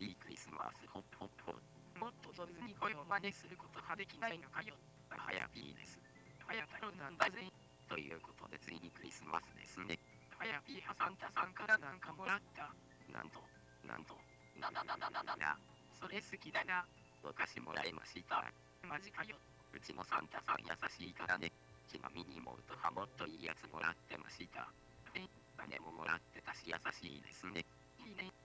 リークリスマスホッホッホもっと上手に声を真似することができないのかよ。はやぴーです。はや太郎なんだぜ。ということでついにクリスマスですね。はやぴーはサンタさんからなんかもらった。なんと、なんと、ななななななな。それ好きだな。お菓子もらいました。マジかよ。うちのサンタさん優しいからね。ちなみに妹はもっといいやつもらってました。え、姉ももらってたし優しいですね。いいね。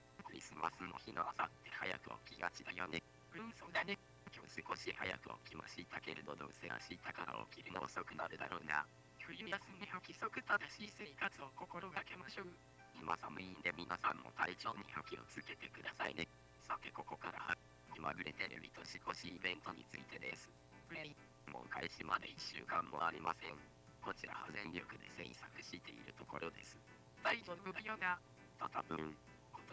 クリスマスの日の朝って早く起きがちだよね。うん、そうだね。今日少し早く起きましたけれどどうせ明日から起きるの遅くなるだろうな。冬休みは規則正しい生活を心がけましょう。今寒いんで皆さんも体調にお気をつけてくださいね。さてここからは、気まぐれテレビ年越しイベントについてです。プレイ。もう開始まで1週間もありません。こちらは全力で制作しているところです。大丈夫だよな。と多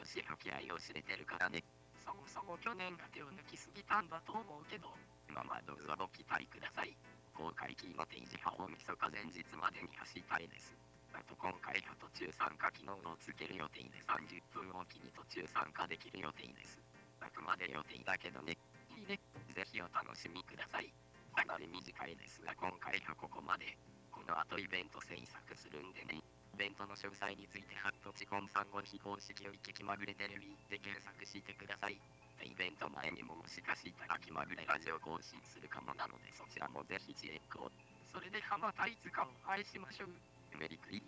分、今年は気合を知れてるからね。そもそも去年が手を抜きすぎたんだと思うけど、まあまあどうぞご期待ください。公開期の展示は大晦日前日までに走りたいです。あと今回は途中参加機能をつける予定で30分おきに途中参加できる予定です。あくまで予定だけどね、いいね。ぜひお楽しみください。かなり短いですが今回はここまで。この後イベント制作するんでね。イベントの詳細についてハットチコンさんご非公式をいけ気まぐれテレビで検索してください。イベント前にももしかしたら気まぐれラジオ更新するかもなのでそちらもぜひチェックを。それではまたいつかお会いしましょう。メリクリ